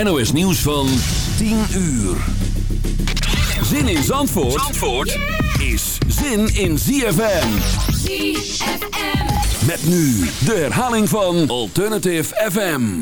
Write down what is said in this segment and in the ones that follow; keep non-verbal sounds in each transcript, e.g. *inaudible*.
NOS Nieuws van 10 uur. Zin in Zandvoort, Zandvoort is zin in ZFM. ZFM. Met nu de herhaling van Alternative FM.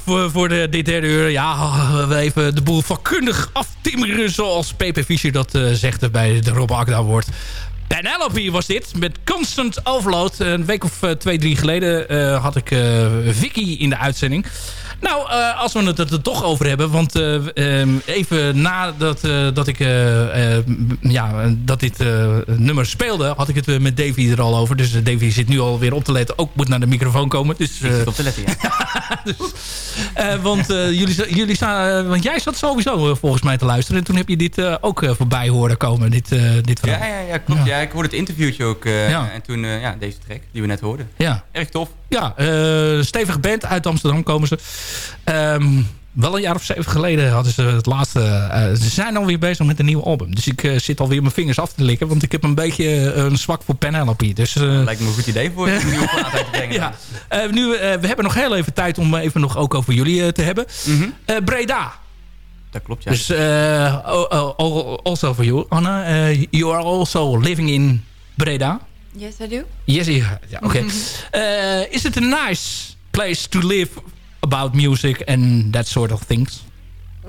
Voor de, dit derde uur. Ja, even de boel vakkundig aftimmeren... zoals PP Fischer dat uh, zegt bij de Rob Akda woord. Penelope was dit, met Constant Overload. Een week of uh, twee, drie geleden uh, had ik Vicky in de uitzending. Nou, uh, als we het er toch over hebben. Want uh, um, even nadat uh, dat ik ja, dat dit nummer speelde, had ik het met Davy er al over. Dus Davy zit nu alweer op te letten. Ook moet naar de microfoon komen. Dus, ik zit op te letten, ja. *laughs* dus, want, jullie, jullie staan, want jij zat sowieso volgens mij te luisteren. En toen heb je dit ook voorbij horen komen. Dit, dit. Ja, ja, ja, klopt. Ja. ja. ik hoorde het interviewtje ook. Ja. En toen ja, deze track die we net hoorden. Ja. Erg tof. Ja, uh, stevige band uit Amsterdam komen ze. Um, wel een jaar of zeven geleden hadden ze het laatste... Uh, ze zijn alweer bezig met een nieuw album. Dus ik uh, zit alweer mijn vingers af te likken. Want ik heb een beetje een zwak voor Penelope. Dus, lijkt me een goed idee voor een nieuwe plaat uit te *laughs* brengen. ja. nu, we hebben nog heel even tijd om even nog ook over jullie te hebben. Mm -hmm. Breda. Dat klopt, ja. Dus also for you, Anna. you are also living in Breda. Yes, I do. Yes, yeah. yeah okay. *laughs* uh, is it a nice place to live about music and that sort of things?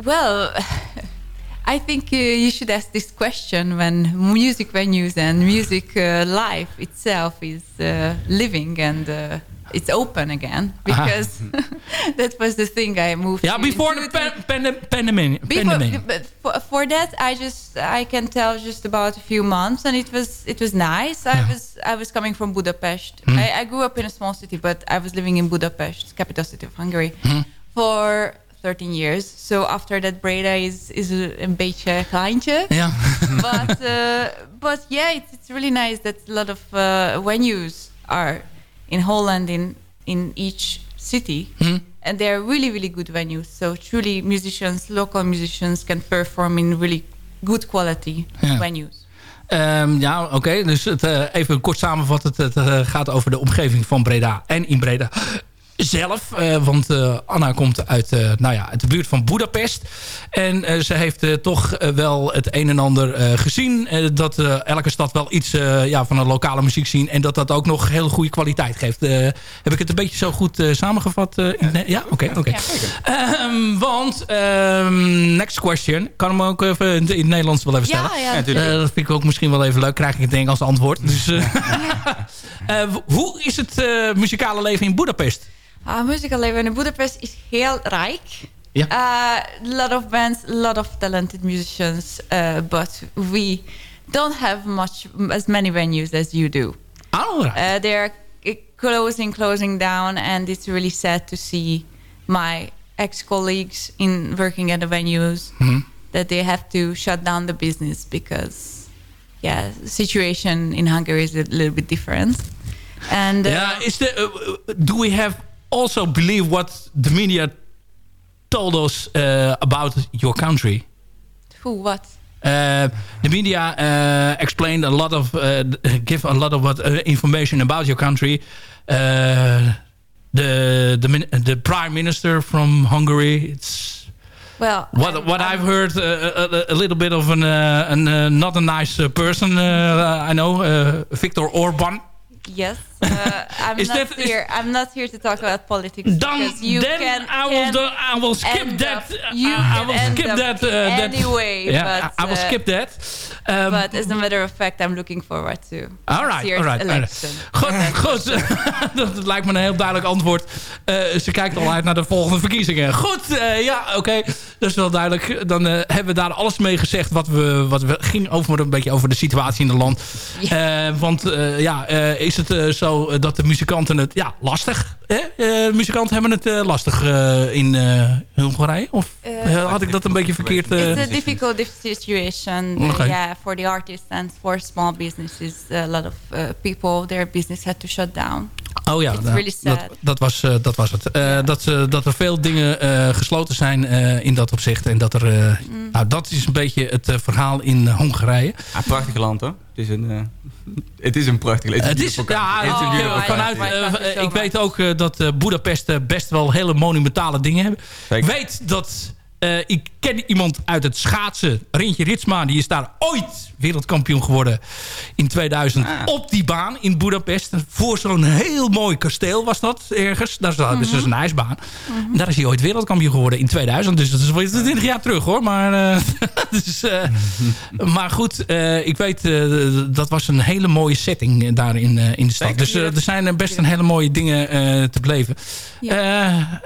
Well, *laughs* I think uh, you should ask this question when music venues and music uh, life itself is uh, living and uh, it's open again because *laughs* that was the thing I moved. Yeah, before the pandemic. But for, for, that, I just I can tell just about a few months, and it was it was nice. I was I was coming from Budapest. Mm. I, I, grew up in a small city, but I was living in Budapest, capital city of Hungary, mm. for 13 years. So after that, Breda is is een beetje kleintje. Yeah. *laughs* but uh, but yeah, it's, it's really nice that a lot of uh, venues are in Holland in in each city. Hmm. And they're really, really good venues. So truly musicians, local musicians can perform in really good quality venues. Um, ja, oké. Dus het, uh, even kort samenvatten. Het, het uh, gaat over de omgeving van Breda en in Breda zelf. Uh, want uh, Anna komt uit, uh, nou ja, uit de buurt van Budapest. En ze heeft toch wel het een en ander gezien. dat elke stad wel iets ja, van een lokale muziek zien. En dat dat ook nog hele goede kwaliteit geeft. heb ik het een beetje zo goed samengevat? ja, ja oké. Okay, okay. ja, um, want, um, next question. Kan hem ook even in, in het Nederlands wel even stellen. Ja, ja. dat vind ik ook misschien wel even leuk. Krijg ik het denk als antwoord. Dus, *laughs* *laughs* hoe is het muzikale leven in Budapest? Uh, musical leven in Budapest is heel rijk. Yeah. Uh, a lot of bands, lot of talented musicians, uh, but we don't have much as many venues as you do. Oh, uh, they're closing, closing down, and it's really sad to see my ex-colleagues in working at the venues mm -hmm. that they have to shut down the business because, yeah, situation in Hungary is a little bit different. And yeah, is the do we have also believe what the media told us uh, about your country. Who? What? Uh, the media uh, explained a lot of, uh, give a lot of what, uh, information about your country. Uh, the the the prime minister from Hungary. It's well. What I'm, what i have heard a, a, little bit of an, an not a nice person. I know Viktor Orban. Yes. Uh, I'm is not that, here. I'm not here to talk about politics. Dan, you then can, I will do, I will skip that. You I, will skip that. Uh, anyway, yeah, but, I will uh, skip that. Um, but as a matter of fact, I'm looking forward to all right, all right, election. Goed, goed. *laughs* dat lijkt me een heel duidelijk antwoord. Uh, ze kijkt al uit naar de volgende verkiezingen. Goed, uh, ja, oké. Okay. Dat is wel duidelijk. Dan uh, hebben we daar alles mee gezegd wat we, wat we ging over een beetje over de situatie in het land. Yeah. want ja, is het zo eh, dat de muzikanten het... Ja, lastig. Hè? Uh, muzikanten hebben het uh, lastig uh, in Hongarije? Of had ik dat een beetje verkeerd... It's a difficult situation okay. yeah, for the artists and for small businesses. A lot of people, their business had to shut down. Oh ja, really dat, dat, was, dat was het. Uh, dat, dat er veel dingen uh, gesloten zijn uh, in dat opzicht. En dat er... Mm. Nou, dat is een beetje het verhaal in Hongarije. Ja, prachtig land hoor. Het is een, het is een prachtig land. Het is, ja, oh, vanuit, ik weet ook dat Boedapest best wel hele monumentale dingen hebben. Ik weet dat uh, ik ken iemand uit het schaatsen. Rintje Ritsma. Die is daar ooit wereldkampioen geworden. In 2000. Ah. Op die baan in Budapest. Voor zo'n heel mooi kasteel was dat ergens. Daar is, mm -hmm. dus een ijsbaan. Mm Daar is hij ooit wereldkampioen geworden in 2000. Dus dat is wel 20 jaar terug hoor. Maar, uh, *laughs* dus, uh, maar goed. ik weet. dat was een hele mooie setting daar in, in de stad. Dus er zijn best een hele mooie dingen te beleven. Ja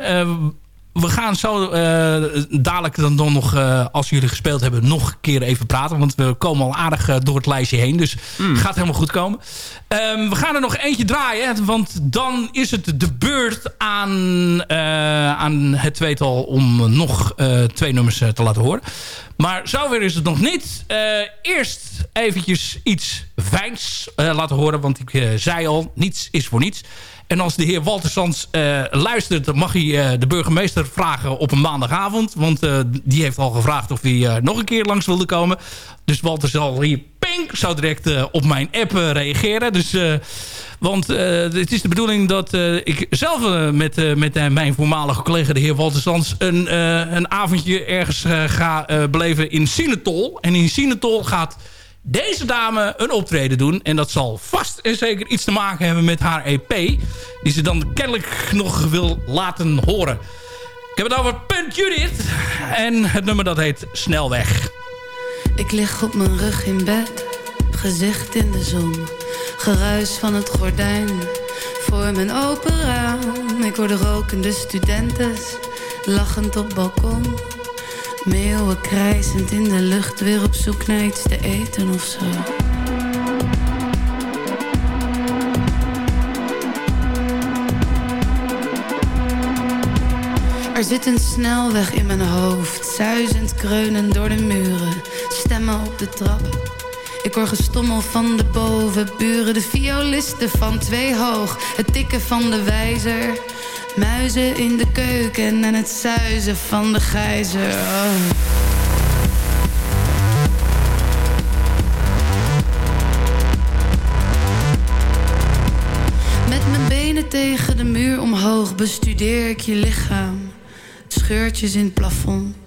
we gaan zo uh, dadelijk dan, dan nog, uh, als jullie gespeeld hebben, nog een keer even praten. Want we komen al aardig uh, door het lijstje heen. Dus mm. gaat helemaal goed komen. Um, we gaan er nog eentje draaien. Want dan is het de beurt aan, aan het tweetal om nog twee nummers te laten horen. Maar zover is het nog niet. eerst eventjes iets fijns laten horen. Want ik zei al, niets is voor niets. En als de heer Walter Sands luistert... mag hij de burgemeester vragen op een maandagavond. Want die heeft al gevraagd of hij nog een keer langs wilde komen. Dus Walter zal hier ping zo direct op mijn app reageren. Dus, want het is de bedoeling dat ik zelf met, met mijn voormalige collega... de heer Walter Sands een, een avondje ergens ga beleven in Sinetol. En in Sinetol gaat deze dame een optreden doen. En dat zal vast en zeker iets te maken hebben met haar EP. Die ze dan kennelijk nog wil laten horen. Ik heb het over Punt Judith. En het nummer dat heet Snelweg. Ik lig op mijn rug in bed. Gezicht in de zon. Geruis van het gordijn. Voor mijn open raam. Ik hoor de rokende studenten. Lachend op balkon. Meeuwen krijzend in de lucht, weer op zoek naar iets te eten of zo. Er zit een snelweg in mijn hoofd, zuizend kreunen door de muren, stemmen op de trap. Ik hoor gestommel van de bovenburen, de violisten van twee hoog, het tikken van de wijzer. Muizen in de keuken en het zuizen van de gijzer. Oh. Met mijn benen tegen de muur omhoog bestudeer ik je lichaam. Scheurtjes in het plafond.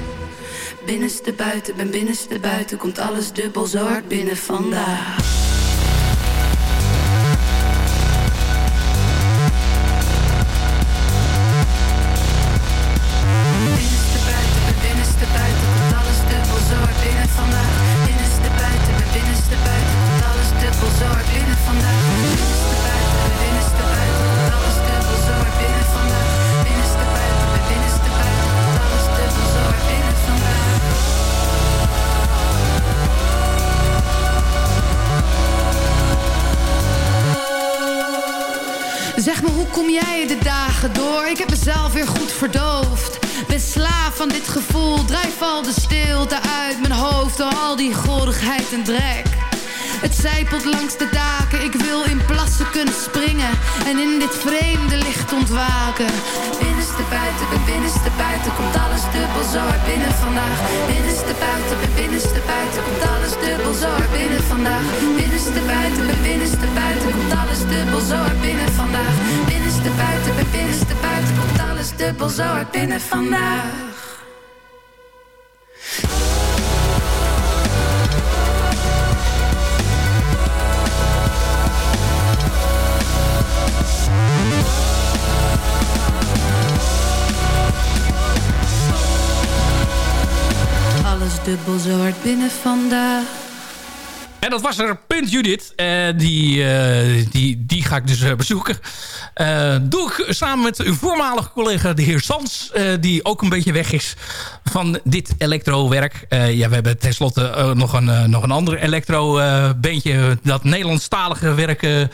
binnenste buiten, ben binnenste buiten, komt alles dubbel zo binnen vandaag. Al die gorigheid en drek. Het zijpelt langs de daken, ik wil in plassen kunnen springen en in dit vreemde licht ontwaken. Binnenste buiten, binnenste buiten komt alles dubbel zo hard binnen vandaag. Binnenste buiten, binnenste buiten komt alles dubbel zo hard binnen vandaag. Binnenste buiten, binnenste buiten komt alles dubbel zo hard binnen vandaag. Binnenste buiten, binnenste buiten komt alles dubbel zo hard binnen vandaag. Dubbel zo hard binnen vandaag. En dat was er Punt Judith. Uh, die, uh, die, die ga ik dus uh, bezoeken. doe ik samen met uw voormalige collega de heer Sans. die ook een beetje weg is van dit elektro-werk. ja, we hebben tenslotte nog, een, nog een ander elektro-bandje... dat Nederlandstalige werk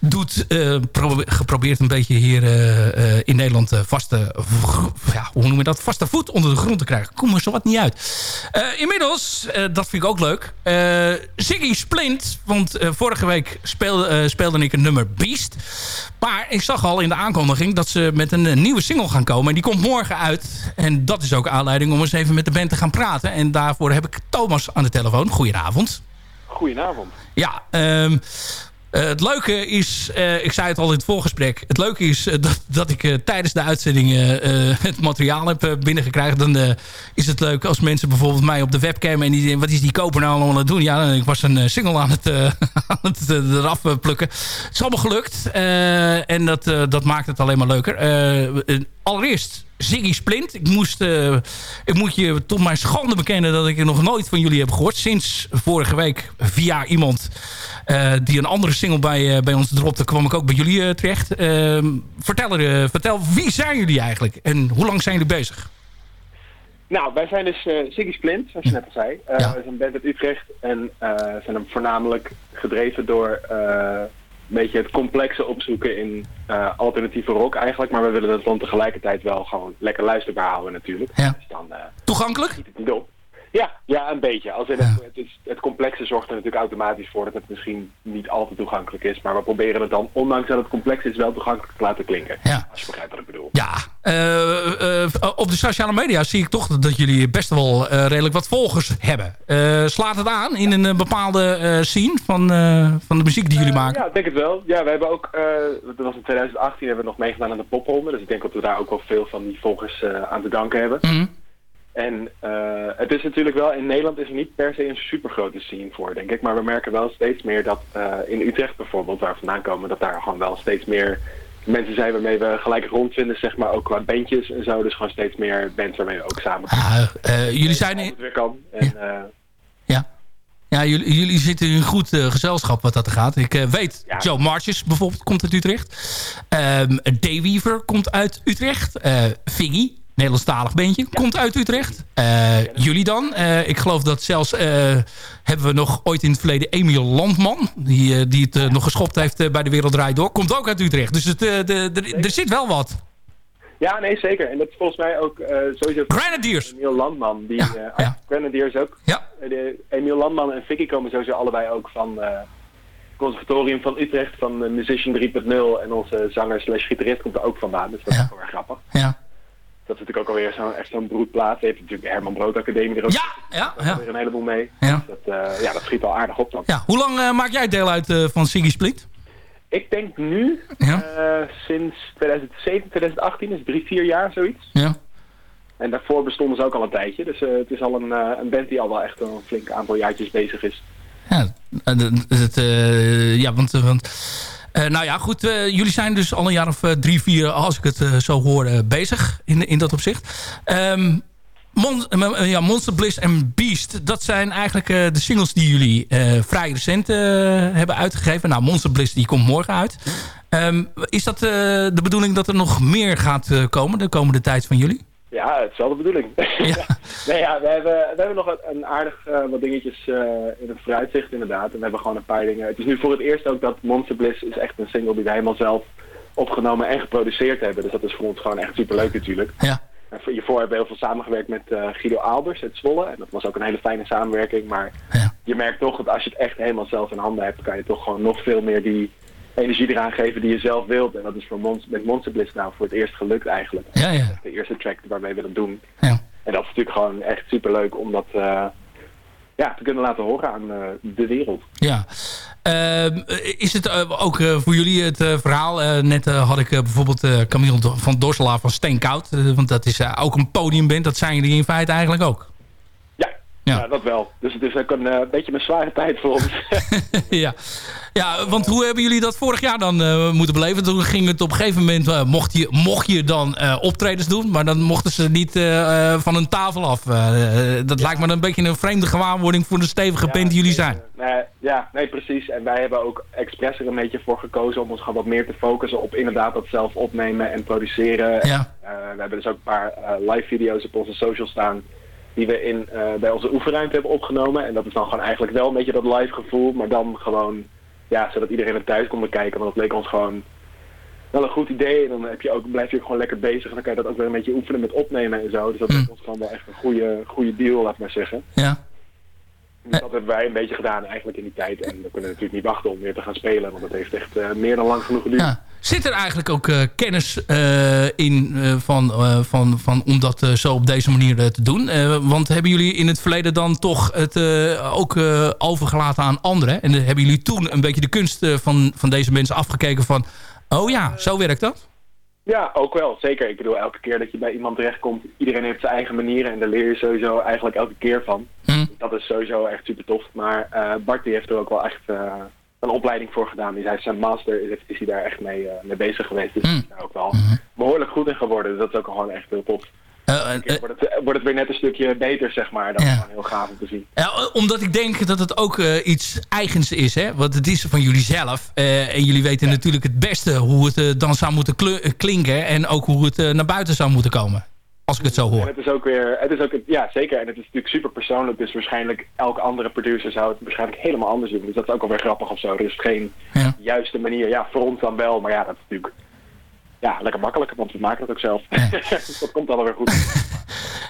doet. geprobeerd een beetje hier in Nederland vaste... ja, hoe noem je dat? Vaste voet onder de grond te krijgen. Kom er zo wat niet uit. inmiddels, dat vind ik ook leuk... Ziggy Splint. Want uh, vorige week speelde, uh, speelde ik een nummer Beast. Maar ik zag al in de aankondiging dat ze met een, een, nieuwe single gaan komen. En die komt morgen uit. En dat is ook aanleiding om eens even met de band te gaan praten. En daarvoor heb ik Thomas aan de telefoon. Goedenavond. Goedenavond. Ja, um, uh, het leuke is, uh, ik zei het al in het voorgesprek... het leuke is uh, dat, dat ik tijdens de uitzending het materiaal heb binnengekregen. Dan is het leuk als mensen bijvoorbeeld mij op de webcam... en die wat is die koper nou allemaal aan het doen? Ja, ik was een single aan het, *laughs* aan het eraf plukken. Het is allemaal gelukt. en dat, dat maakt het alleen maar leuker. allereerst Ziggy Splint. Ik, moest, ik moet je tot mijn schande bekennen dat ik nog nooit van jullie heb gehoord. Sinds vorige week via iemand uh, die een andere single bij, uh, bij ons dropte, kwam ik ook bij jullie terecht. Ehm, vertel, er, vertel, wie zijn jullie eigenlijk en hoe lang zijn jullie bezig? Nou, wij zijn dus Ziggy Splint, zoals je net al zei. Ja. We zijn band uit Utrecht en zijn hem voornamelijk gedreven door beetje het complexe opzoeken in alternatieve rock eigenlijk. Maar we willen dat dan tegelijkertijd wel gewoon lekker luisterbaar houden natuurlijk. Ja. Dus dan, Toegankelijk? Ja, ja, een beetje. Als in het, het, is, het, complexe zorgt er natuurlijk automatisch voor dat het misschien niet altijd toegankelijk is. Maar we proberen het dan, ondanks dat het complex is, wel toegankelijk te laten klinken. Ja. Als je begrijpt wat ik bedoel. Ja, uh, uh, op de sociale media zie ik toch dat jullie best wel uh, redelijk wat volgers hebben. slaat het aan in een bepaalde scene van, van de muziek die jullie maken? Ja, ik denk het wel. Ja, we hebben ook, dat was in 2018, hebben we nog meegedaan aan de popronde. Dus ik denk dat we daar ook wel veel van die volgers aan te danken hebben. Mm en uh, het is natuurlijk wel, in Nederland is er niet per se een supergrote scene voor, denk ik. Maar we merken wel steeds meer dat uh, in Utrecht bijvoorbeeld, waar we vandaan komen, dat daar gewoon wel steeds meer mensen zijn waarmee we gelijk rondvinden, zeg maar, ook qua bandjes en zo. Dus gewoon steeds meer bands waarmee we ook samen ah, uh, jullie zijn... in. weer kan. En, ja. ja. Ja, jullie, jullie zitten in een goed gezelschap wat dat er gaat. Ik weet, ja. Joe Marches bijvoorbeeld komt uit Utrecht. Um, Dayweaver komt uit Utrecht. Figgy Nederlandstalig bandje. Komt uit Utrecht. jullie dan? ik geloof dat zelfs... hebben we nog ooit in het verleden Emiel Landman. Die, die het nog geschopt heeft bij de Wereld Door. Komt ook uit Utrecht. Dus het, de, de, er zit wel wat. Ja, nee, zeker. En dat is volgens mij ook sowieso... Grenadiers! Emiel Landman. Die, ja, uh, Grenadiers ook. Ja. De, Emiel Landman en Vicky komen sowieso allebei ook van conservatorium van Utrecht, van Musician 3.0. En onze zanger slash gitarist komt er ook vandaan. Dus dat is wel erg grappig. Ja. Dat is natuurlijk ook alweer zo'n echt zo'n broedplaats. Heeft natuurlijk de Herman Brood Academie er ook ja, ja, ja. er een heleboel mee. Ja. Dus dat, ja, dat schiet al aardig op dan. Ja. Hoe lang maak jij deel uit van Siggy Split? Ik denk nu, ja. sinds 2017, 2018, dus drie, vier jaar zoiets. Ja. En daarvoor bestonden ze ook al een tijdje. Dus het is al een, een band die al wel echt een flink aantal jaartjes bezig is. Ja, ja want... want nou ja, goed. jullie zijn dus al een jaar of drie, vier, als ik het zo hoor, bezig in, in dat opzicht. Um, eh, Monster Bliss en Beast. Dat zijn eigenlijk de singles die jullie vrij recent hebben uitgegeven. Nou, Monster Bliss die komt morgen uit. Um, is dat de bedoeling dat er nog meer gaat komen de komende tijd van jullie? Ja, het is wel de bedoeling. *laughs* Ja. nee, ja, we, hebben, we hebben nog een aardig wat dingetjes in het vooruitzicht inderdaad. En we hebben gewoon een paar dingen. Het is nu voor het eerst ook dat Monster Bliss is echt een single die wij helemaal zelf opgenomen en geproduceerd hebben. Dus dat is voor ons gewoon echt superleuk natuurlijk. Ja. En hiervoor hebben we heel veel samengewerkt met uh, Guido Albers uit Zwolle. En dat was ook een hele fijne samenwerking. Maar ja. je merkt toch dat als je het echt helemaal zelf in handen hebt... kan je toch gewoon nog veel meer die energie eraan geven die je zelf wilt. En dat is voor met Monster Bliss nou voor het eerst gelukt eigenlijk. Ja, ja. De eerste track waarmee we dat doen. Ja. En dat is natuurlijk gewoon echt superleuk om dat uh, ja, te kunnen laten horen aan uh, de wereld. Ja. Uh, is het uh, ook voor jullie het verhaal? net had ik bijvoorbeeld Camille van Dorselaar van Steenkoud. want dat is ook een podiumband. Dat zijn jullie in feite eigenlijk ook. Ja, ja. ja dat wel. Dus het is ook een beetje een zware tijd voor ons. *laughs* ja. Ja, want hoe hebben jullie dat vorig jaar dan moeten beleven? Toen ging het op een gegeven moment... mocht, je, mocht je dan optredens doen... maar dan mochten ze niet van een tafel af. dat ja. lijkt me een beetje een vreemde gewaarwording... voor de stevige band die jullie zijn. Nee, ja, nee, precies. En wij hebben ook expres er een beetje voor gekozen om ons gewoon wat meer te focussen op inderdaad dat zelf opnemen en produceren. Ja. Uh, we hebben dus ook een paar uh, live video's op onze social staan die we in, uh, bij onze oefenruimte hebben opgenomen. En dat is dan gewoon eigenlijk wel een beetje dat live gevoel, maar dan gewoon, ja, zodat iedereen er thuis kon bekijken. Want dat leek ons gewoon wel een goed idee. En dan heb je ook, blijf je ook gewoon lekker bezig en dan kan je dat ook weer een beetje oefenen met opnemen en zo. Dus dat is ons gewoon wel echt een goede, goede deal, laat maar zeggen. Ja. Dat hebben wij een beetje gedaan eigenlijk in die tijd. En we kunnen natuurlijk niet wachten om weer te gaan spelen. Want dat heeft echt uh, meer dan lang genoeg geduurd. Ja. Zit er eigenlijk ook uh, kennis uh, in van, van, van om dat zo op deze manier te doen? want hebben jullie in het verleden dan toch het ook overgelaten aan anderen? En hebben jullie toen een beetje de kunst van, van deze mensen afgekeken van... Oh ja, zo werkt dat? Ja, ook wel. Zeker. Ik bedoel, elke keer dat je bij iemand terechtkomt... iedereen heeft zijn eigen manieren en daar leer je sowieso eigenlijk elke keer van. Hm. Dat is sowieso echt super tof. Maar uh, Bart die heeft er ook wel echt uh, een opleiding voor gedaan. Die heeft zijn master, is, is hij daar echt mee, uh, mee bezig geweest. Dus hm. hij is daar ook wel hm. behoorlijk goed in geworden. Dus dat is ook gewoon echt heel tof. wordt, het, wordt het weer net een stukje beter, zeg maar. Dat is gewoon heel gaaf om te zien. Ja, omdat ik denk dat het ook iets eigens is. Hè? Want het is van jullie zelf. en jullie weten ja. natuurlijk het beste hoe het dan zou moeten klinken. En ook hoe het naar buiten zou moeten komen. Als ik het zo hoor. En het is ook weer, het is ook, ja zeker. En het is natuurlijk super persoonlijk. Dus waarschijnlijk elke andere producer zou het waarschijnlijk helemaal anders doen. Dus dat is ook alweer grappig of zo. Er is geen ja. juiste manier. Ja, voor ons dan wel. Maar ja, dat is natuurlijk ja, lekker makkelijk. Want we maken het ook zelf. Ja. dus *laughs* dat komt alweer goed. *laughs*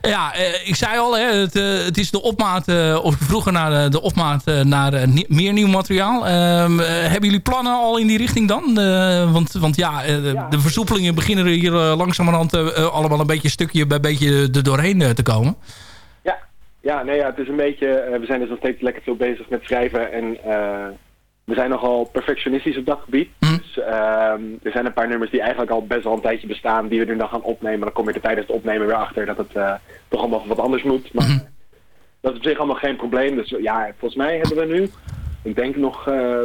ja, eh, ik zei al, hè, het, uh, het is de opmaat, uh, of vroeger naar de opmaat naar meer nieuw materiaal. Ehm, hebben jullie plannen al in die richting dan? want, want ja, ja, de versoepelingen beginnen er hier langzamerhand allemaal een beetje stukje bij beetje er doorheen te komen. Ja, ja, nee, ja, het is een beetje, we zijn dus nog steeds lekker veel bezig met schrijven en we zijn nogal perfectionistisch op dat gebied. Hm. Dus uh, er zijn een paar nummers die eigenlijk al best wel een tijdje bestaan, die we nu dan gaan opnemen. Dan kom je er tijdens het opnemen weer achter dat het uh, toch allemaal wat anders moet. Maar hm. dat is op zich allemaal geen probleem. Dus ja, volgens mij hebben we nu, ik denk nog, uh,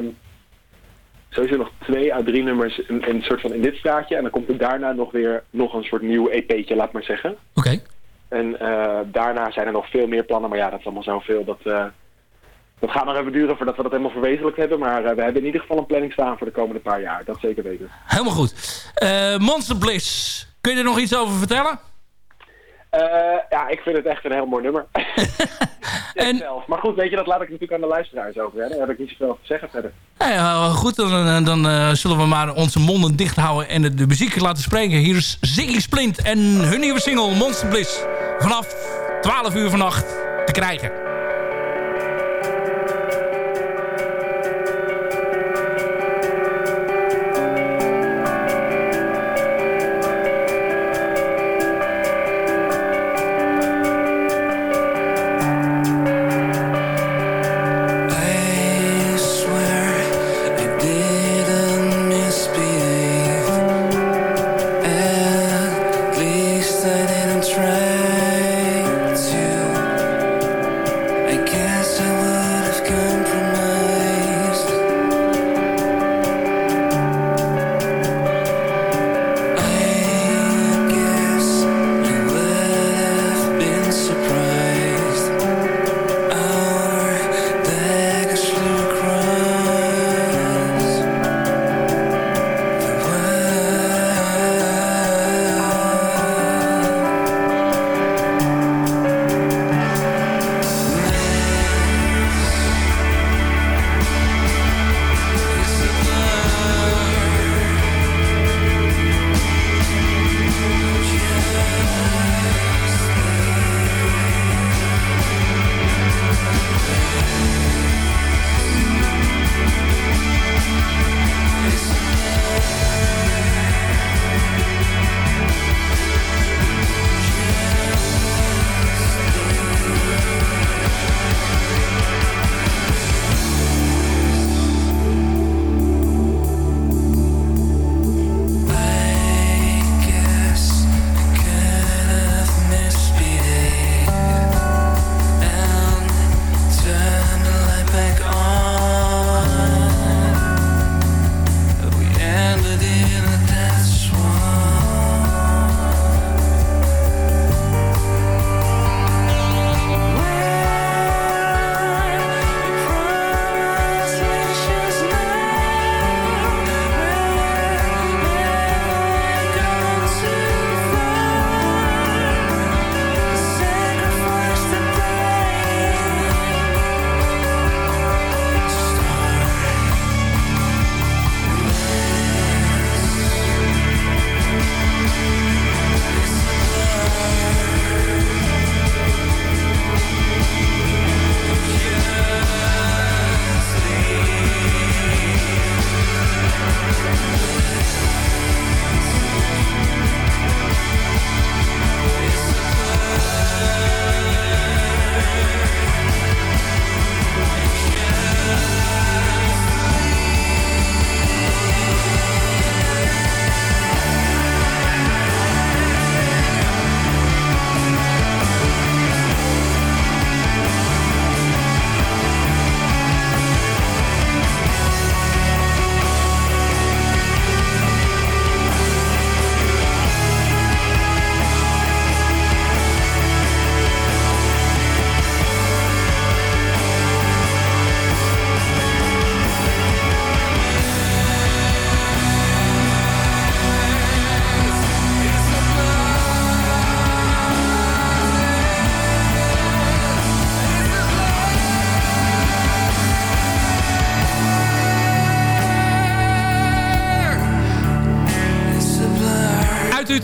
sowieso nog twee à drie nummers in, in, soort van in dit straatje. En dan komt er daarna nog weer nog een soort nieuw EP'tje, laat maar zeggen. Oké. Okay. En eh, daarna zijn er nog veel meer plannen, maar ja, dat is allemaal zoveel dat... eh dat gaat nog even duren voordat we dat helemaal verwezenlijkt hebben. Maar uh, we hebben in ieder geval een planning staan voor de komende paar jaar. Dat zeker weten. Helemaal goed. Uh, Monster Bliss. Kun je er nog iets over vertellen? ja, ik vind het echt een heel mooi nummer. *laughs* *laughs* en... Zelf. Maar goed, weet je, dat laat ik natuurlijk aan de luisteraars over. Hè? Daar heb ik niet zoveel te zeggen verder. Nou ja, goed, dan, dan uh, zullen we maar onze monden dicht houden en de, de, muziek laten spreken. Hier is Ziggy Splint en hun nieuwe single Monster Bliss. Vanaf 12 uur vannacht te krijgen.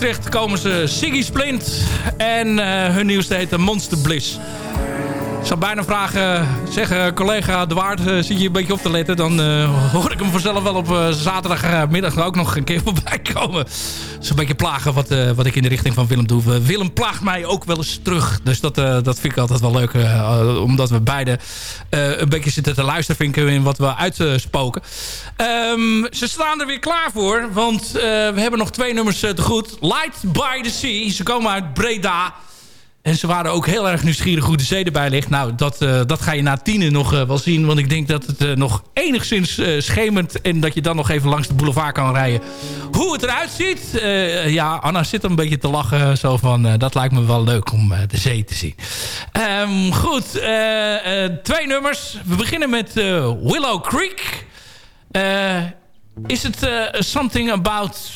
Utrecht komen ze Siggy Splint. En uh, hun nieuwste heet Monster Bliss. Ik zou bijna vragen, zeggen collega De Waard, uh, zit je een beetje op te letten? Dan uh, hoor ik hem vanzelf wel op uh, zaterdagmiddag ook nog een keer *laughs* voorbij komen. Het is een beetje plagen wat, wat ik in de richting van Willem doe. Willem plaagt mij ook wel eens terug. Dus dat, dat vind ik altijd wel leuk. omdat we beide een beetje zitten te luisteren in wat we uitspoken. Um, ze staan er weer klaar voor. Want we hebben nog twee nummers te goed. Light by the Sea. Ze komen uit Breda. En ze waren ook heel erg nieuwsgierig hoe de zee erbij ligt. Nou, dat, uh, dat ga je na tienen nog uh, wel zien. Want ik denk dat het uh, nog enigszins schemert. En dat je dan nog even langs de boulevard kan rijden. Hoe het eruit ziet. ja, Anna zit een beetje te lachen. Zo van, dat lijkt me wel leuk om de zee te zien. Um, goed, twee nummers. We beginnen met Willow Creek. is het Something About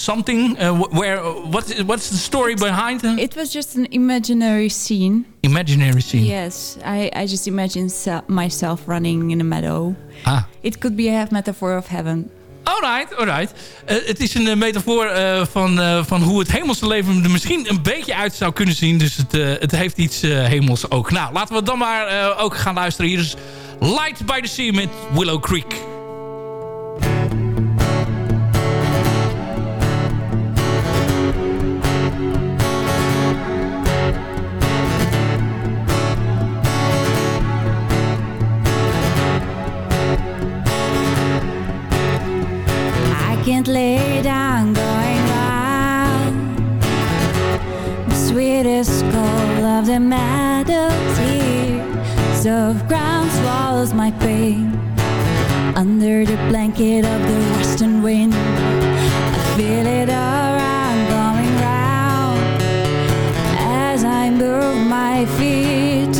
something. Uh, where what what's the story behind it? It was just an imaginary scene. Imaginary scene. Yes, I I just imagine myself running in a meadow. Ah. It could be a metaphor of heaven. Alright, alright. Uh, het is een uh, metafoor uh, van, van hoe het hemelse leven er misschien een beetje uit zou kunnen zien. Dus het, het heeft iets hemels ook. Nou, laten we dan maar ook gaan luisteren. Hier is Light by the Sea met Willow Creek. Lay down going round The sweetest call of the here Soft ground swallows my pain Under the blanket of the western wind I feel it around going round. As I move my feet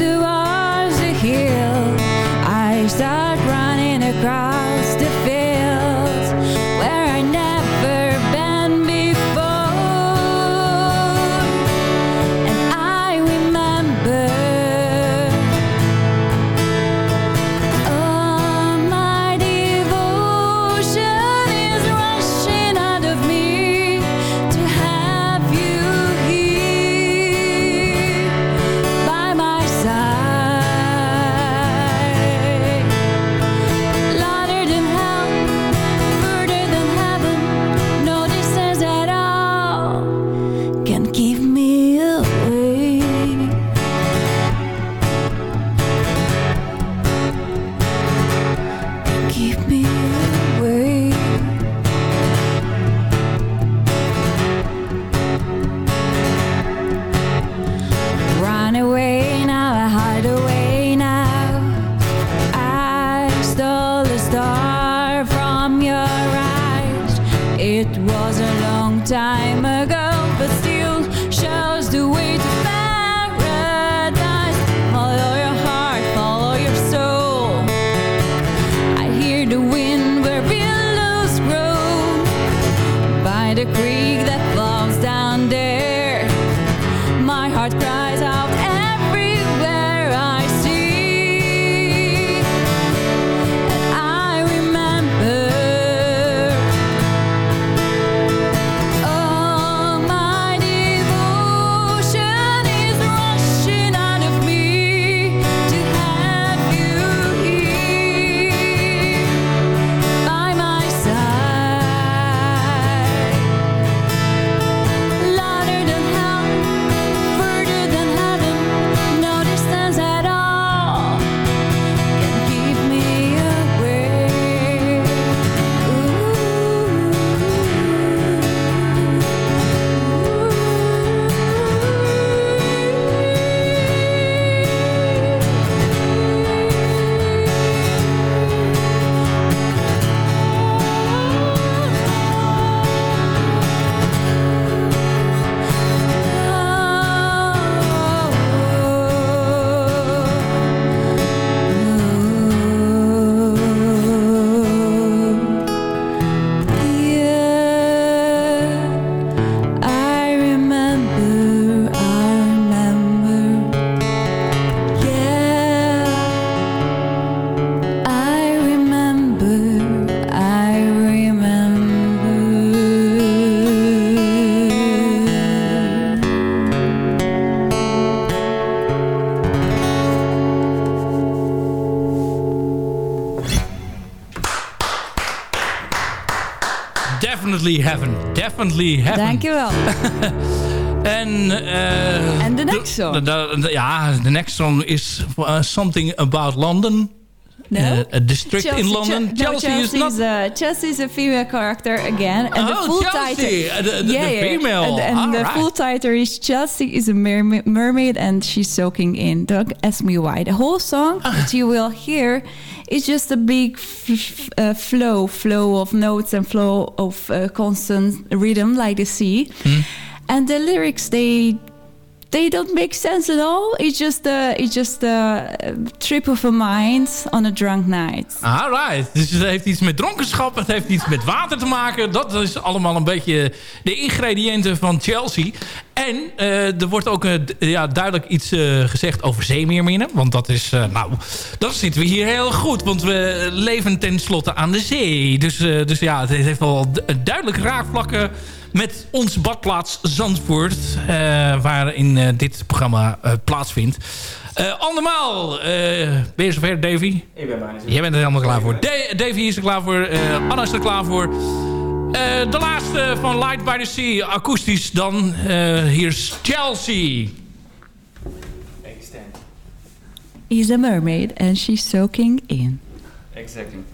Definitely Heaven. Dankjewel. *laughs* en... Uh, en de next song. ja, de next song is uh, Something About London. No. Uh, a district Chelsea, in London. Ch Chelsea no, is not. Uh, Chelsea is a female character again, and oh, the full Chelsea, title. The, the, yeah, the female. And, and the right. full title is Chelsea is a mermaid, mermaid and she's soaking in. Don't ask me why. The whole song *laughs* that you will hear is just a big uh, flow, flow of notes and flow of uh, constant rhythm like the sea. Mm. And the lyrics they they don't make sense at all. It's just a, it's just a trip of a mind on a drunk night. Alright. Dus het heeft iets met dronkenschap. Het heeft iets met water te maken. Dat is allemaal een beetje de ingrediënten van Chelsea. En uh, er wordt ook uh, ja, duidelijk iets uh, gezegd over zeemeerminnen. Want dat is, nou, dat zitten we hier heel goed. Want we leven tenslotte aan de zee. Dus, dus ja, het heeft wel duidelijk raakvlakken met onze badplaats Zandvoort. Uh, waarin uh, dit programma uh, plaatsvindt. andermaal, ben je zover Davy? Ik ben bijna Jij bent er helemaal klaar voor. Da Davy is er klaar voor. Anna is er klaar voor. de laatste van Light by the Sea, akoestisch dan. hier is Chelsea. He's a mermaid and she's soaking in. Exactly.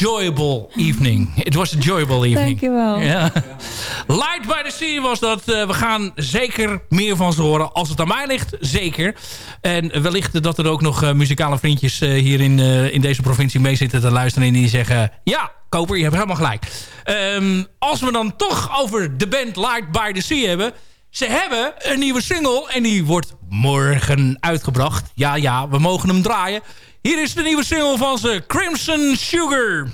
Enjoyable evening. It was a enjoyable evening. Dankjewel. Ja. Light by the Sea was dat. Uh, we gaan zeker meer van ze horen. Als het aan mij ligt, zeker. En wellicht dat er ook nog uh, muzikale vriendjes uh, hier in, in deze provincie mee zitten te luisteren. En die zeggen, ja, Koper, je hebt helemaal gelijk. Um, als we dan toch over de band Light by the Sea hebben... Ze hebben een nieuwe single en die wordt morgen uitgebracht. Ja, ja, we mogen hem draaien. Hier is de nieuwe single van ze, Crimson Sugar.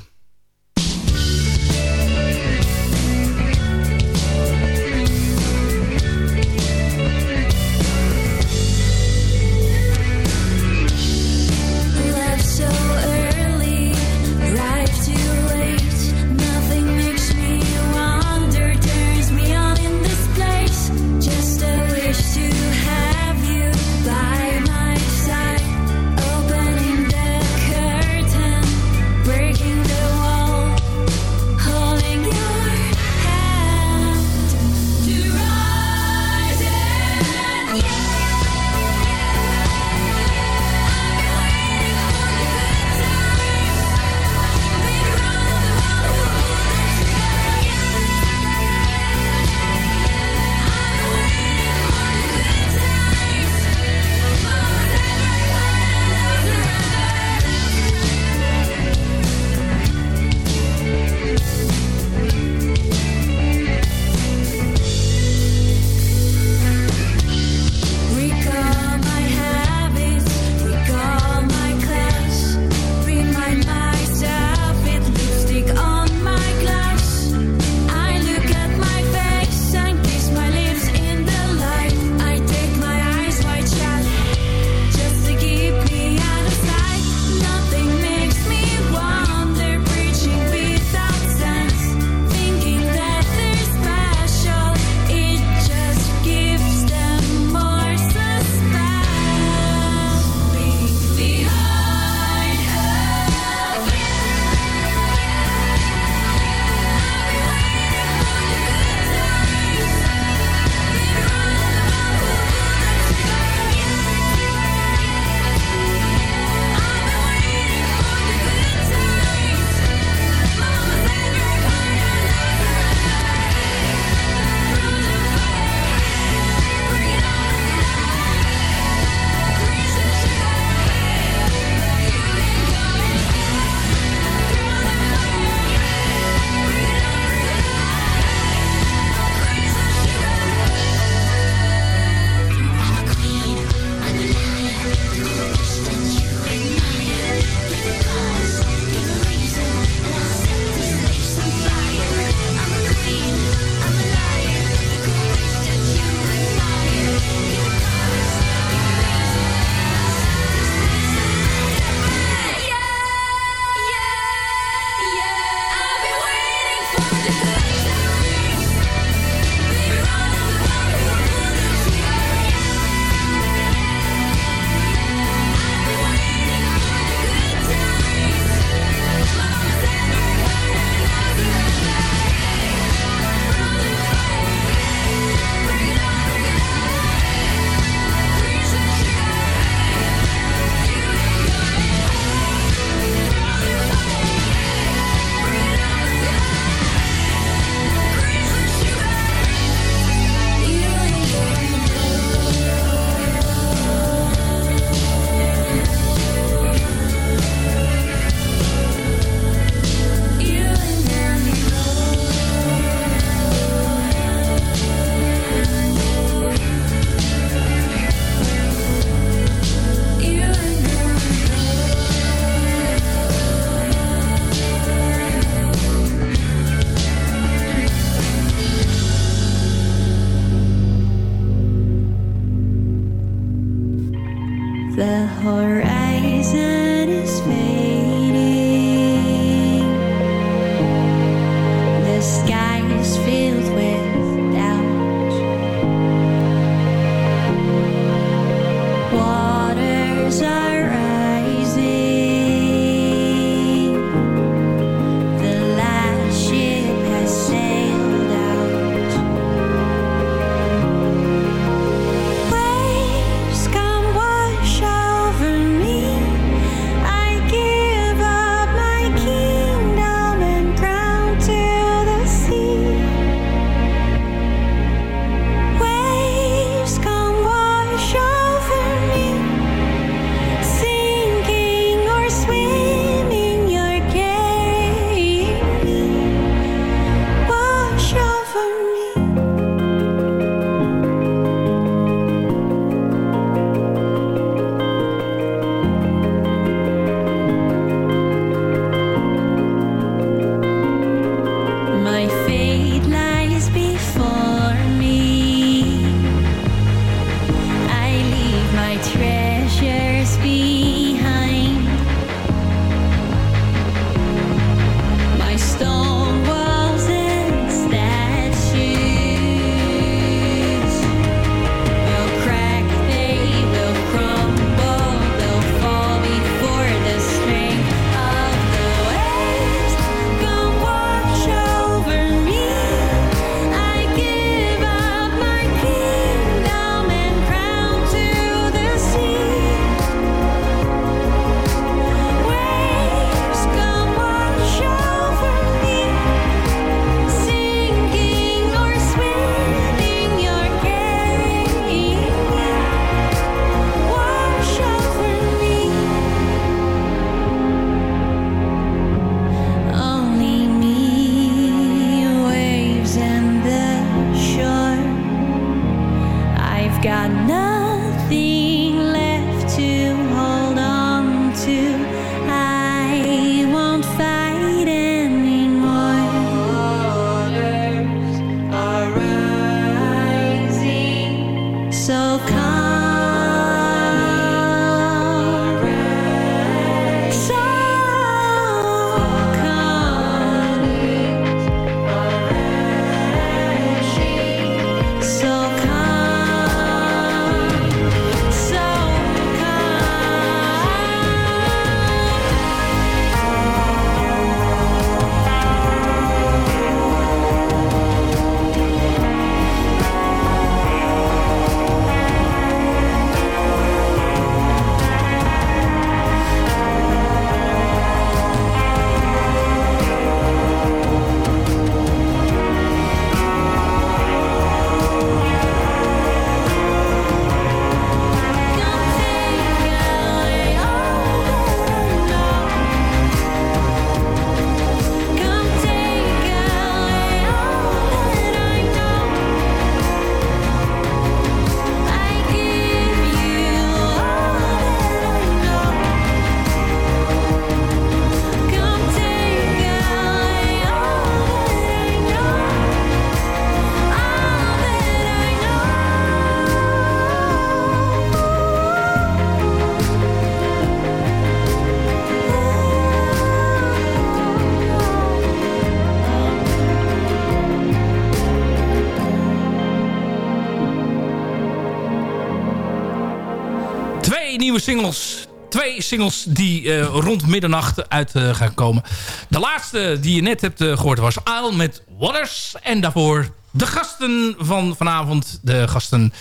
Singles. Twee singles die uh, rond middernacht uit uh, gaan komen. De laatste die je net hebt uh, gehoord was Aal met Waters. En daarvoor de gasten van vanavond. De gasten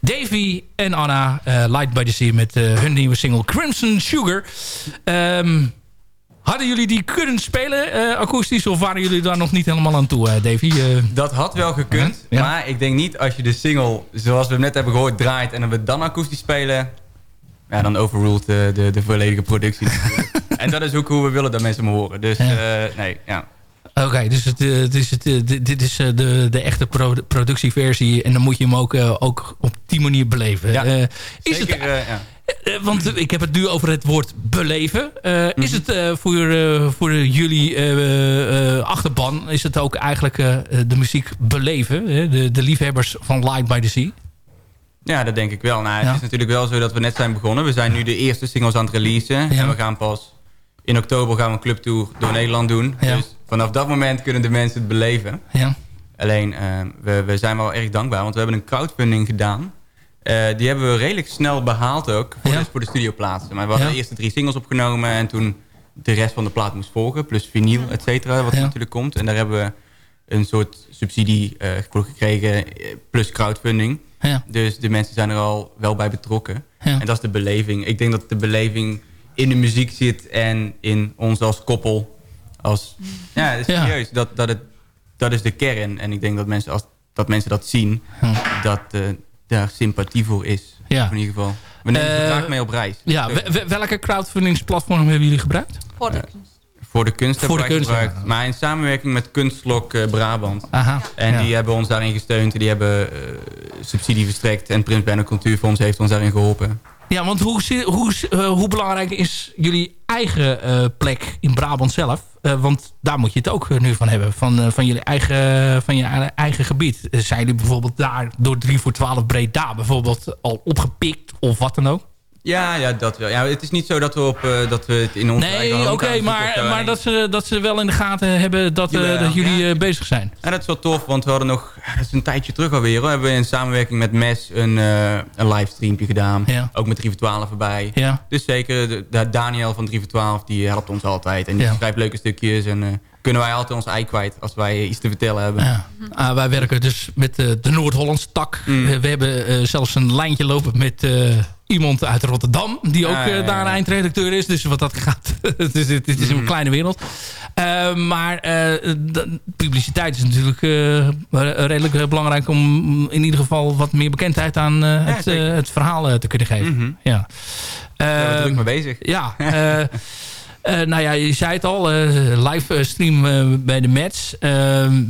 Davy en Anna. Light by the Sea met hun nieuwe single Crimson Sugar. Um, Hadden jullie die kunnen spelen, uh, akoestisch? Of waren jullie daar nog niet helemaal aan toe, uh, Davy? Uh... Dat had wel gekund. Ja. Maar ik denk niet als je de single, zoals we hem net hebben gehoord, draait... en we dan akoestisch spelen ja, dan overruled de, de, de volledige productie. *laughs* en dat is ook hoe we willen dat mensen me horen. Dus uh, nee, ja. Oké, dus het, uh, het is het, uh, dit is de, de echte pro productieversie. En dan moet je hem ook, ook op die manier beleven. Ja, is zeker, het, ja. want ik heb het nu over het woord beleven. Mm -hmm. Is het voor, voor jullie achterban... is het ook eigenlijk de muziek beleven? de, de liefhebbers van Light by the Sea? Ja, dat denk ik wel. Nou, het is natuurlijk wel zo dat we net zijn begonnen. We zijn nu de eerste singles aan het releasen. En we gaan pas in oktober gaan we een clubtour door Nederland doen. Dus vanaf dat moment kunnen de mensen het beleven. Ja. Alleen, we, we zijn wel erg dankbaar, want we hebben een crowdfunding gedaan. die hebben we redelijk snel behaald ook voor, de, voor de studioplaatsen. Maar we hadden de eerste drie singles opgenomen en toen de rest van de plaat moest volgen. Plus vinyl, et cetera, wat er natuurlijk komt. En daar hebben we een soort subsidie uh, gekregen, plus crowdfunding. Ja. Dus de mensen zijn er al wel bij betrokken. En dat is de beleving. Ik denk dat de beleving in de muziek zit en in ons als koppel. Als, ja, is serieus. Dat, dat, het, dat is de kern. En ik denk dat mensen, als, dat, mensen dat zien, dat uh, daar sympathie voor is. Ja. In ieder geval. We nemen uh, graag mee op reis. Ja, welke crowdfundingsplatform hebben jullie gebruikt? Voor de kunst. Voor de kunst voor de kunst, gebruikt. Maar in samenwerking met Kunstlok uh, Brabant. Aha, en ja. die hebben ons daarin gesteund. Die hebben uh, subsidie verstrekt. En Prins Bernhard Cultuurfonds heeft ons daarin geholpen. Ja, want hoe, hoe, uh, hoe belangrijk is jullie eigen plek in Brabant zelf? want daar moet je het ook nu van hebben. Van, van, jullie eigen, van je eigen gebied. Zijn jullie bijvoorbeeld daar door 3 voor 12 Breda bijvoorbeeld al opgepikt? Of wat dan ook? Ja, ja, dat wel. Ja, het is niet zo dat we, op, uh, dat we het in onze nee, oké, okay, maar, maar dat, ze, dat ze wel in de gaten hebben dat, uh, dat jullie ja. bezig zijn. Ja, dat is wel tof, want we hadden nog, dat is een tijdje terug alweer, hoor, hebben we in samenwerking met MES een, een livestreampje gedaan. Ja. Ook met 3 voor 12 erbij. Ja. Dus zeker, de, de Daniel van 3 voor 12, die helpt ons altijd. En die schrijft leuke stukjes en kunnen wij altijd ons ei kwijt als wij iets te vertellen hebben. Ja. Ah, wij werken dus met de Noord-Hollandse tak. Mm. we hebben zelfs een lijntje lopen met iemand uit Rotterdam. Die ook ja. eh, daar eindredacteur is. Dus wat dat gaat. *laughs* het, is, het is een kleine wereld. Uh, maar uh, de publiciteit is natuurlijk redelijk eh, belangrijk... om in ieder geval wat meer bekendheid aan het, het verhaal te kunnen geven. Mhm. Ja. Daar ben ik mee bezig. ja, eh, *laughs* eh, nou ja, je zei het al, eh, live stream eh, bij de Mets. Ehm,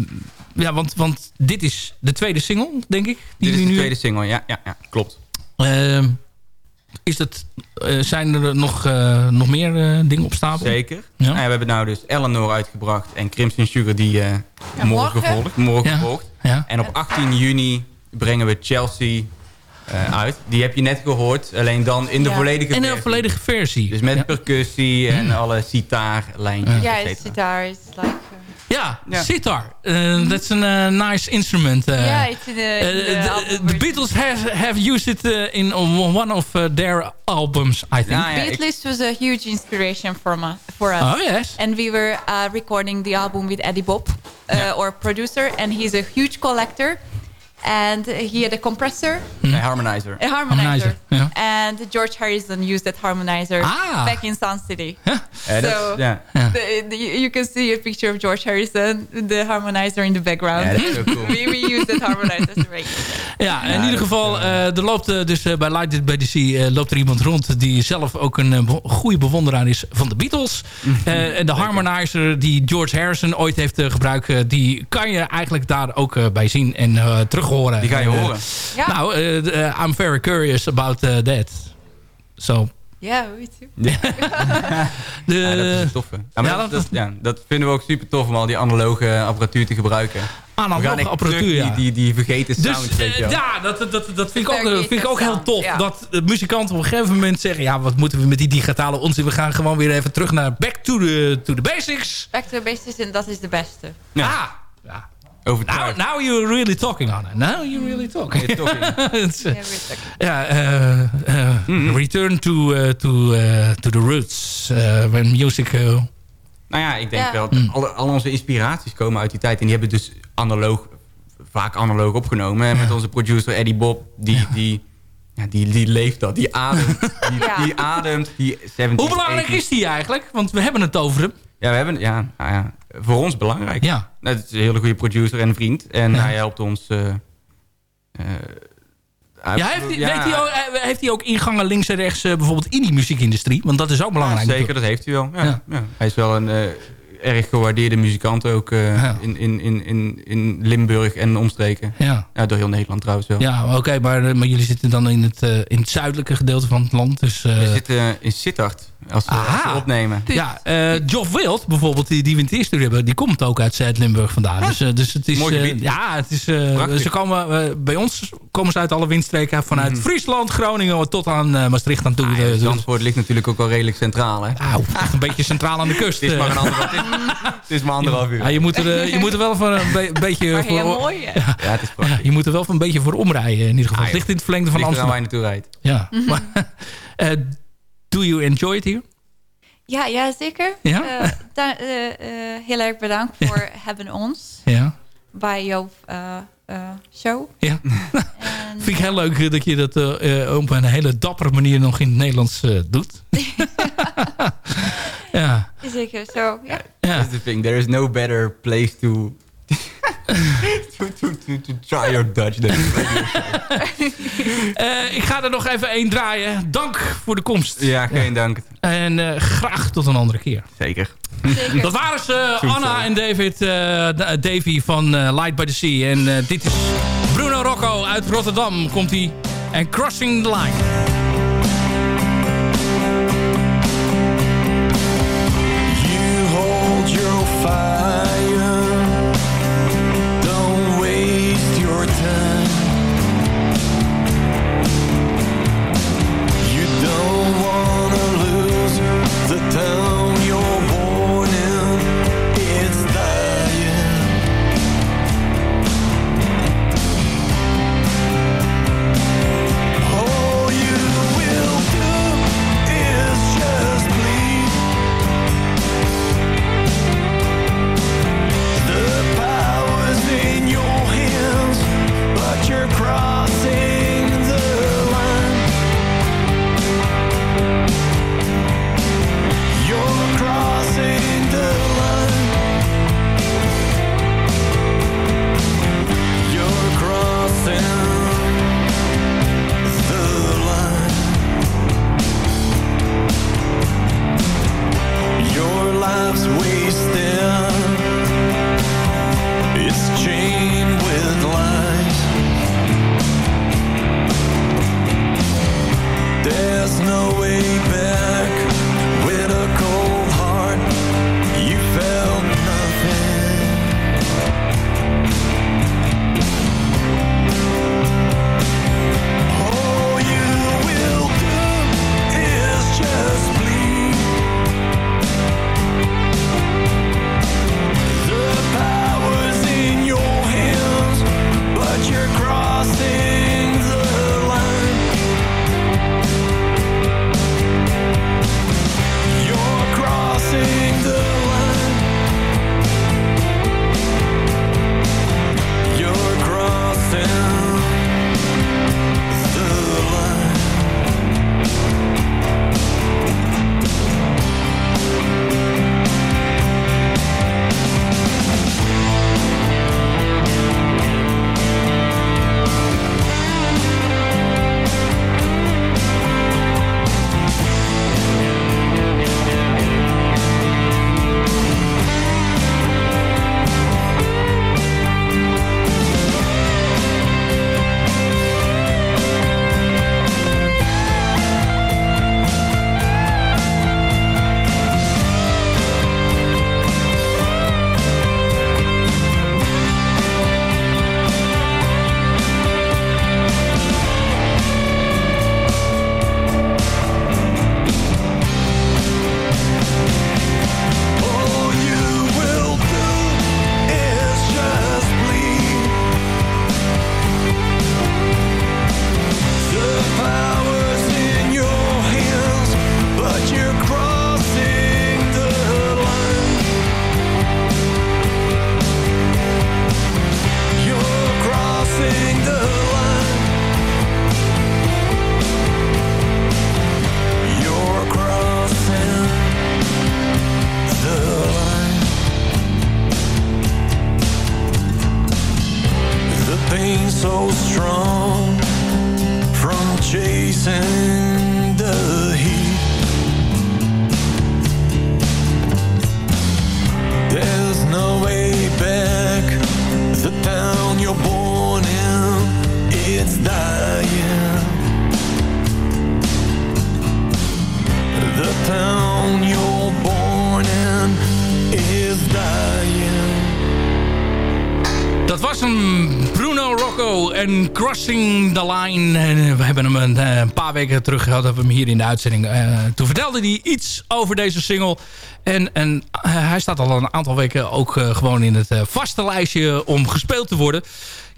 ja, want, want dit is de tweede single, denk ik. Die Dit is de nu tweede single, ja, ja, ja klopt. Ehm, is dat, eh, zijn er nog, eh, nog meer eh, dingen op stapel? Zeker. Ja. Ja, we hebben nou dus Eleanor uitgebracht en Crimson Sugar die eh, morgen, morgen. volgt. Morgen Ja. volgt. Ja. En op 18 juni brengen we Chelsea eh, uit. Die heb je net gehoord, alleen dan in de Ja. volledige En een versie. volledige versie. Dus met ja. percussie en alle sitaarlijntjes. Ja, guitar. It's like... uh, Ja, Ja. sitar. Uh, that's a nice instrument. uh, yeah, it's in the, in Uh, the the, the. Beatles have, have used it uh, in one of uh, their albums, I think. Ja, ja, ik- Beatles was a huge inspiration for, ma- for us. Oh, yes. And we were uh, recording the album with Eddie Bob, uh, Yeah. our producer. And he's a huge collector. And he had a compressor, Een harmonizer. a harmonizer. Harmonizer, And George Harrison used that harmonizer Ah. back in Sun City. Eh, dat is- So- ja. The, the, you can see a picture of George Harrison, the harmonizer in the background. Cool. we, we use that harmonizer as a radio. Ja, in Ja, ieder geval, is, eh, er loopt eh, dus eh, bij Light It by the Sea eh, loopt er iemand rond die zelf ook een eh, goede bewonderaar is van de Beatles. Eh, en de harmonizer die George Harrison ooit heeft eh, gebruikt, eh, die kan je eigenlijk daar ook eh, bij zien en eh terug horen. Die ga je eh, horen. Ja, Nou, eh, eh, I'm very curious about that. So, yeah, we too. de, Ja, dat is een toffe. Ja, ja, dat, ja, dat vinden we ook super tof om al die analoge apparatuur te gebruiken. Analoge apparatuur, ja. die, die, die vergeten sound, Dus weet je eh, wel. ja, dat, dat, dat, vind, ik ook, vind ik ook heel sound, tof. ja. Dat de muzikanten op een gegeven moment zeggen... ja, wat moeten we met die digitale onzin? We gaan gewoon weer even terug naar back to the, to the basics. Back to the basics en dat is de beste. Ja. Ah, ja. Overtuigd. Now, now you're really talking on it. Now you're really talking. Ja. *laughs* Uh, Yeah, stuck. ja, eh, eh, Mhm. return to, eh, to, eh, to the roots. eh, when music... Nou ja, ik denk Ja. wel dat alle, al onze inspiraties komen uit die tijd. En die hebben dus analoog, vaak analoog opgenomen. En met onze producer Eddie Bob, die, die, ja, die, die leeft dat. Die ademt. Die, Ja. die ademt. Die 70s, hoe belangrijk 80s. is die eigenlijk? Want we hebben het over hem. Ja, we hebben, ja, nou ja, voor ons belangrijk. Ja. Nou, het is een hele goede producer en vriend. En hij helpt ons... eh, eh, hij- Ja, heeft, hij, ja, weet hij ook, eh, heeft hij ook ingangen links en rechts, bijvoorbeeld in die muziekindustrie? Want dat is ook belangrijk. Zeker, dat heeft hij wel. Ja, Ja. ja. Hij is wel een... eh, erg gewaardeerde muzikant ook uh, in, in, in, in Limburg en omstreken. Ja. ja, door heel Nederland trouwens wel. Ja, oké, maar, maar jullie zitten dan in het, uh, in het zuidelijke gedeelte van het land. Dus, We zitten in Sittard als we, opnemen. Ja, uh, Geoff Wild bijvoorbeeld, die, die we in het eerste hebben, die komt ook uit Zuid-Limburg vandaan. Dus, uh, dus het is, uh, ja, het is, ze komen, bij ons komen ze uit alle windstreken vanuit mm. Friesland, Groningen tot aan Maastricht aan toe. Ah, ja, Zandvoort ligt natuurlijk ook al redelijk centraal. Hè? Ah, een beetje centraal aan de kust. *laughs* het is maar een anderhalf, het is, maar anderhalf uur. Ja, je, moet er, je moet er wel van een be beetje... Maar voor, mooi, ja. ja. het is prachtig. je moet er wel van een beetje voor omrijden in ieder geval. Ah, het ligt in het verlengde van Amsterdam. waar je naartoe rijdt. Ja. Mm -hmm. maar, *laughs* do you enjoy it here? Ja, ja zeker. Ja? Uh, uh, uh, heel erg bedankt voor hebben ons ja. bij jouw show. Ja. *laughs* En, Vind ik heel leuk dat je dat op een hele dappere manier nog in het Nederlands doet. *laughs* ja. Zeker, zo. Ja. That's the thing. There is no better place to *laughs* to, to, to, to, try your Dutch. uh, *laughs* ik ga er nog even één draaien. Dank voor de komst. Ja, geen dank. En uh, graag tot een andere keer. Zeker. Zeker. Dat waren ze, Anna en David, uh, Davy van Light by the Sea. En dit is Bruno Rocco uit Rotterdam. Komt hij. En Crossing the Line. En we hebben hem een, een, paar weken terug gehad. Hebben we hem hier in de uitzending. Uh, toen vertelde hij iets over deze single. En, en hij staat al een aantal weken ook gewoon in het vaste lijstje om gespeeld te worden.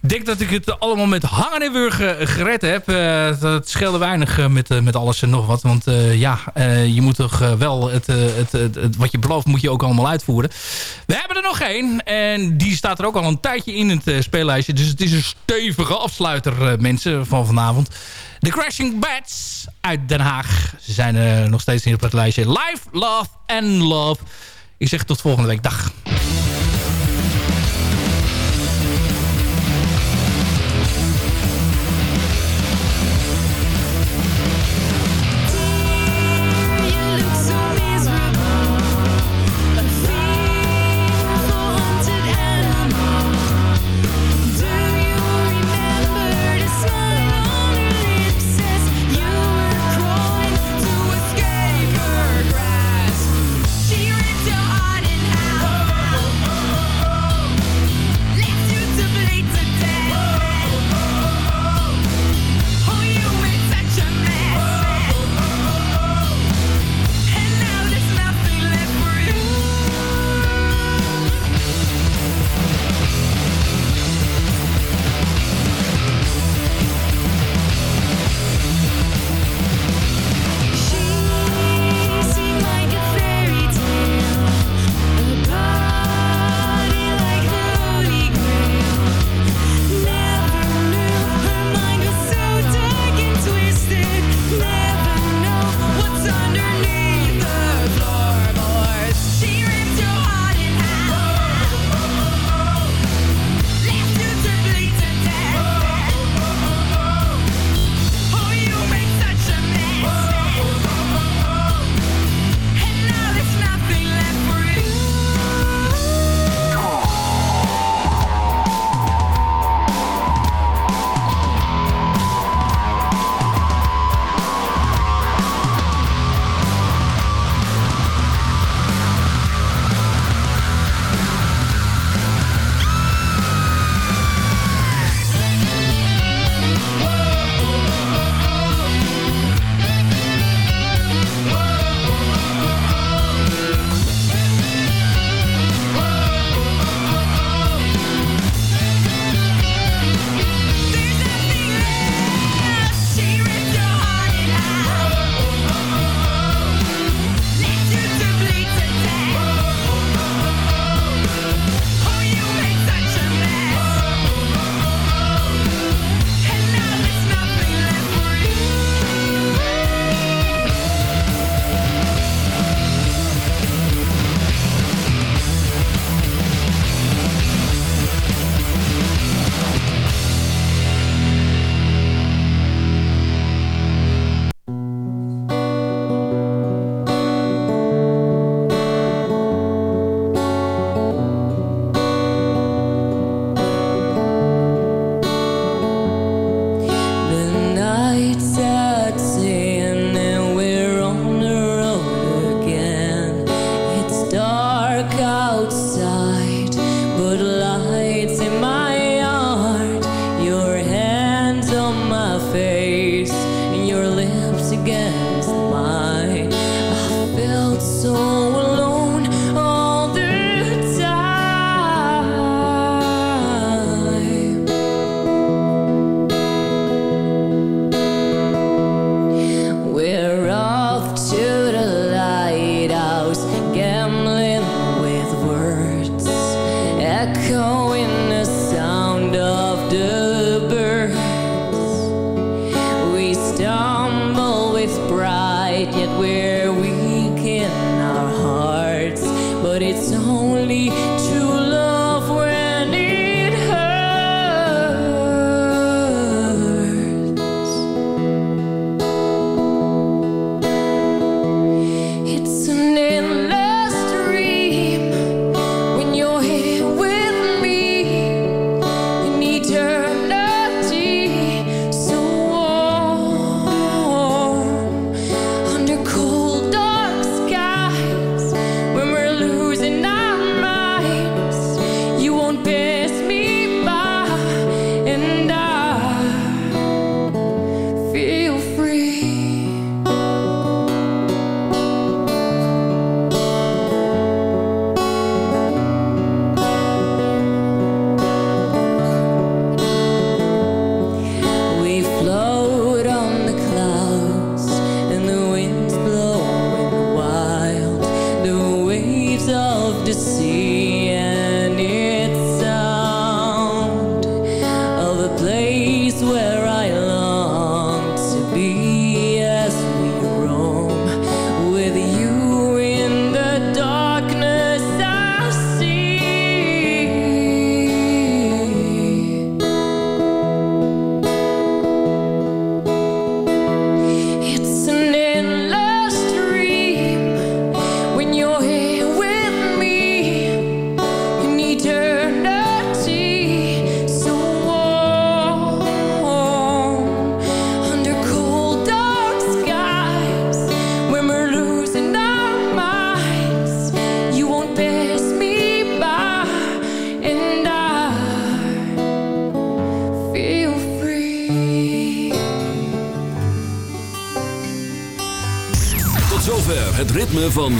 Denk dat ik het allemaal met hangen en wurgen gered heb. Uh, dat scheelde weinig uh, met, uh, met alles en nog wat. Want ja, je moet toch wel het, het, het, wat je belooft moet je ook allemaal uitvoeren. We hebben er nog één. En die staat er ook al een tijdje in het speellijstje. Dus het is een stevige afsluiter, mensen, van vanavond. The Crashing Bats uit Den Haag. Ze zijn nog steeds in het lijstje. Life, Love and Love. Ik zeg tot volgende week. Dag.